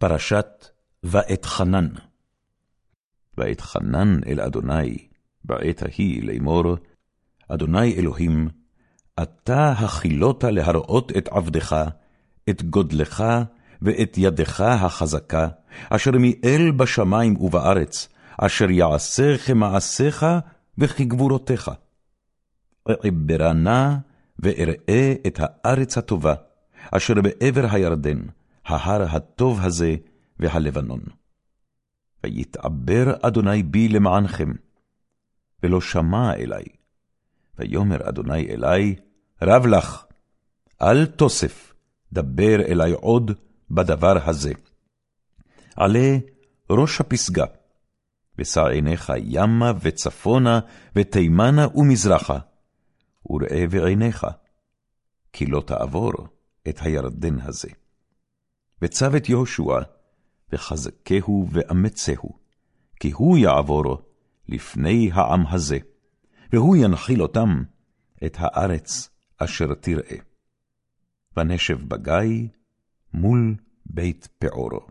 פרשת ואתחנן. ואתחנן אל אדוני בעת ההיא לאמור, אדוני אלוהים, אתה הכילות להראות את עבדך, את גודלך ואת ידך החזקה, אשר מאל בשמים ובארץ, אשר יעשה כמעשיך וכגבורותיך. אעברה נא ואראה את הארץ הטובה, אשר בעבר הירדן, ההר הטוב הזה והלבנון. ויתעבר אדוני בי למענכם, ולא שמע אלי. ויאמר אדוני אלי, רב לך, אל תוסף, דבר אלי עוד בדבר הזה. עלה ראש הפסגה, ושא עיניך ימה וצפונה ותימנה ומזרחה, וראה בעיניך, כי לא תעבור את הירדן הזה. וצב את יהושע, וחזקהו ואמצהו, כי הוא יעבור לפני העם הזה, והוא ינחיל אותם את הארץ אשר תראה. ונשב בגיא מול בית פעורו.